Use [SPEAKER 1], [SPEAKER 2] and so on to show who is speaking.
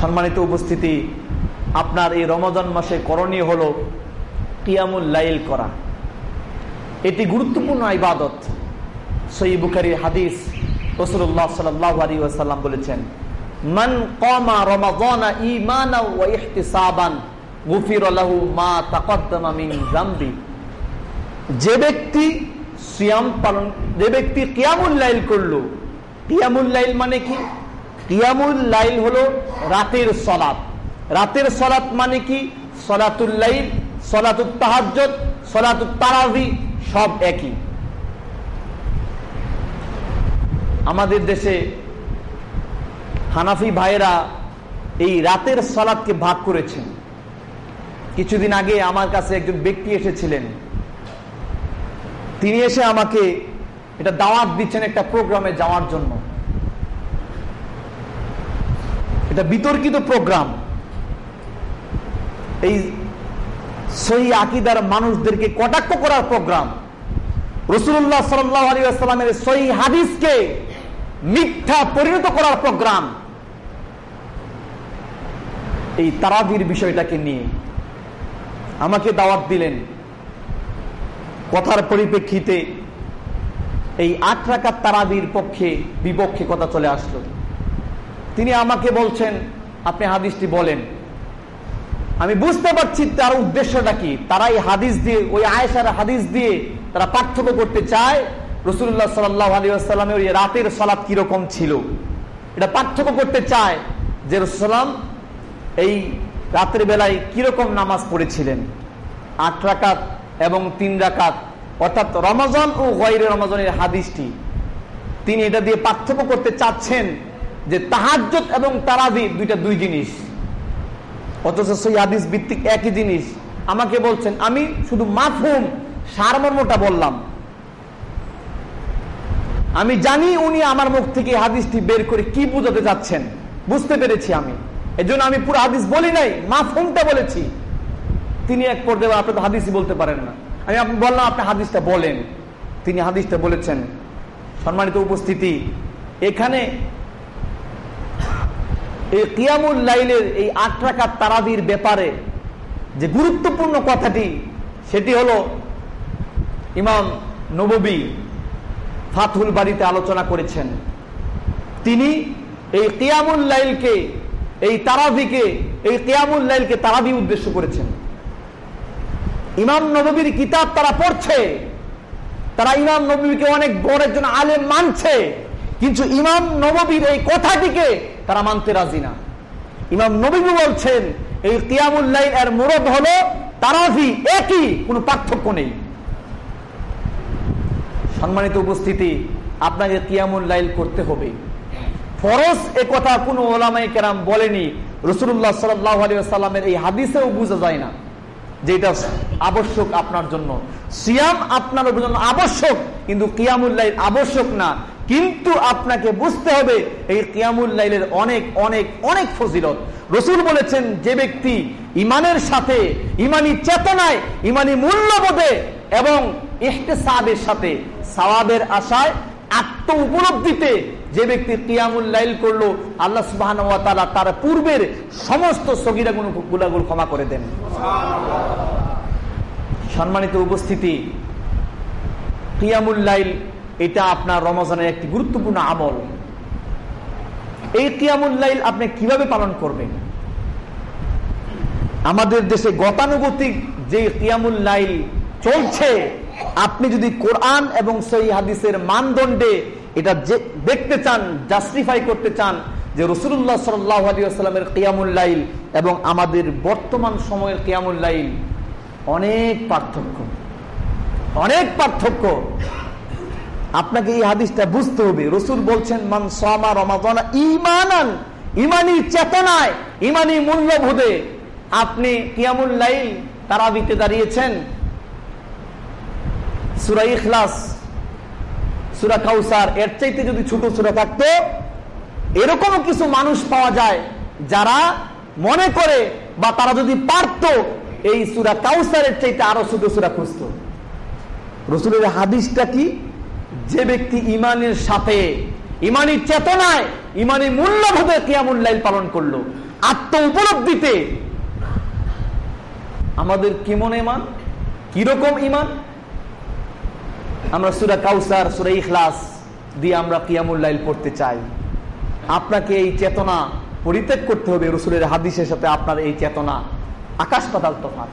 [SPEAKER 1] সম্মানিত উপস্থিতি, আপনার এই রমজান মাসে করণীয় হলো কিয়ামুল লাইল করা। এটি গুরুত্বপূর্ণ ইবাদত। সই বুখারির হাদিস রসুল্লাহ সাল্লাহ আলী বলেছেন, মান কমা রমাদানা ইমানা গুফির লাহু মা যে ব্যক্তি সিয়াম পালন, যে ব্যক্তি কিয়ামুল লাইল করল, কিয়ামুল লাইল মানে কি? কিয়ামুল লাইল হলো রাতের সলাপ রাতের সলাপ মানে কি? সলাতুল লাইল সলাতুল সলাতুল তারাভি সব একই। আমাদের দেশে হানাফি ভাইয়েরা এই রাতের সলাদকে ভাগ করেছেন। কিছুদিন আগে আমার কাছে একজন ব্যক্তি এসেছিলেন। তিনি এসে আমাকে এটা দাওয়াত দিচ্ছেন একটা প্রোগ্রামে যাওয়ার জন্য। এটা বিতর্কিত প্রোগ্রাম। এই সহি আকিদার মানুষদেরকে কটাক্ষ করার প্রোগ্রাম। রসুল্লাহ আসসালামের সহি হাদিসকে মিথ্যা পরিণত করার প্রোগ্রাম। এই তারাবির বিষয়টাকে নিয়ে আমাকে দাওয়াত দিলেন। কথার পরিপ্রেক্ষিতে এই আট রাকাত তারাবির পক্ষে বিপক্ষে কথা চলে আসলো। তিনি আমাকে বলছেন, আপনি হাদিসটি বলেন। আমি বুঝতে পারছি তার উদ্দেশ্যটা কি। তারা এই হাদিস দিয়ে, ওই আয়েশার হাদিস দিয়ে তারা পার্থক্য করতে চায়। রসুল্লাহ সাল্লাহ আলী আসসালামের রাতের সলাপ কীরকম ছিল? এটা পার্থক্য করতে চায় যে রসুলাম এই রাতের বেলায় কীরকম নামাজ পড়েছিলেন? আট রাকাত এবং তিন রাকাত। অর্থাৎ রমজান ও গয়রে রমজানের হাদিসটি। তিনি এটা দিয়ে পার্থক্য করতে চাচ্ছেন যে তাহাজ্জত এবং তারাবি দুইটা দুই জিনিস। অথচ সেই হাদিস ভিত্তিক একই জিনিস। আমাকে বলছেন, আমি শুধু মাফহুম সারমর্মটা বললাম। আমি জানি উনি আমার মুখ থেকে হাদিসটি বের করে কি বুঝাতে যাচ্ছেন বুঝতে পেরেছি আমি। এজন্য আমি পুরো হাদিস বলি নাই, মাফহুমটা বলেছি। তিনি এক পর্যায়ে আপনি তো হাদিসই বলতে পারেন না। আমি আপনি বললাম, আপনি হাদিসটা বলেন। তিনি হাদিসটা বলেছেন। সম্মানিত উপস্থিতি, এখানে এই কিয়ামুল লাইলের এই আট রাকাত তারাবির ব্যাপারে যে গুরুত্বপূর্ণ কথাটি, সেটি হলো ইমাম নববী ফাথুল বাড়িতে আলোচনা করেছেন। তিনি এই কিয়ামুল লাইলকে, এই তারাবিকে, এই কিয়ামুল লাইলকে তারাবি উদ্দেশ্য করেছেন। ইমাম নবীর কিতাব তারা পড়ছে, তারা ইমাম নবীকে অনেক বড় একজন আলেম মানছে, কিন্তু ইমাম নবীর এই কথাটিকে তারা মানতে রাজি না। ইমাম নবী বলছেন, এই কিয়ামুল্লাইল এর মুরদ হলো তারাভি একই, কোনো পার্থক্য নেই। সম্মানিত উপস্থিতি, আপনাকে কিয়ামুল্লাইল করতে হবে। ফরজ এ কথা কোনো ওলামাই কেরাম বলেনি। রসুল্লাহ সাল্লামের এই হাদিসেও বোঝা যায় না যে এটা আবশ্যক আপনার জন্য। সিয়াম আপনার জন্য আবশ্যক, কিন্তু কিয়ামুল্লাইল আবশ্যক না। কিন্তু আপনাকে বুঝতে হবে এই কিয়ামুল্লাইলের অনেক অনেক অনেক ফজিলত। রসুল বলেছেন, যে ব্যক্তি ইমানের সাথে, ইমানি চেতনায়, ইমানি মূল্যবোধে এবং ইহতেসাবের সাথে সাওয়াবের আশায় আত্ম উপলব্ধিতে যে ব্যক্তি কিয়ামুল্লাইল করল, আল্লাহ সুবাহ তার পূর্বের সমস্ত সগিরা গুলাগুল ক্ষমা করে দেন। সম্মানিত উপস্থিতি কিয়ামুল্লাইল এটা আপনার রমজানের একটি গুরুত্বপূর্ণ আমল। এই কিয়ামুল্লাইল আপনি কীভাবে পালন করবেন? আমাদের দেশে গতানুগতিক যে কিয়ামুল্লাইল চলছে, আপনি যদি কোরআন এবং সেই হাদিসের মানদণ্ডে এটা দেখতে চান জাস্টিফাই করতে চান, যে রসুল্লাহ সাল্লামের কিয়ামুল্লাইল এবং আমাদের বর্তমান সময়ের কিয়ামুল্লাইল অনেক পার্থক্য। অনেক পার্থক্য। আপনাকে এই হাদিসটা বুঝতে হবে। রসুল বলছেন, মান সামা রমাদানা ইমানান ইমানি চেতনায় ইমানি মূল্যবোধে আপনি কিয়ামুল লাইল তারাবিতে দাঁড়িয়েছেন। সুরা ইখলাস, সুরা কাউসার, এর চাইতে যদি ছোট সুরা থাকতো এরকম কিছু মানুষ পাওয়া যায় যারা মনে করে বা তারা যদি পারত, এই সুরা কাউসারের চাইতে আরও ছোট সুরা খুঁজত। রসুলের হাদিসটা কি? যে ব্যক্তি ইমানের সাথে ইমানি চেতনায় ইমানি মূল্যবোধে কিয়ামুল্লাইল পালন করল, আত্ম উপলব্ধিতে, আমাদের কেমন ইমান কীরকম ইমান আমরা সুরা কাউসার, সুরা ইখলাস দিয়ে আমরা কিয়ামুল্লাইল পড়তে চাই। আপনাকে এই চেতনা পরিত্যাগ করতে হবে রসুলের হাদিসের সাথে আপনার এই চেতনা। আকাশ পাতাল তফাৎ।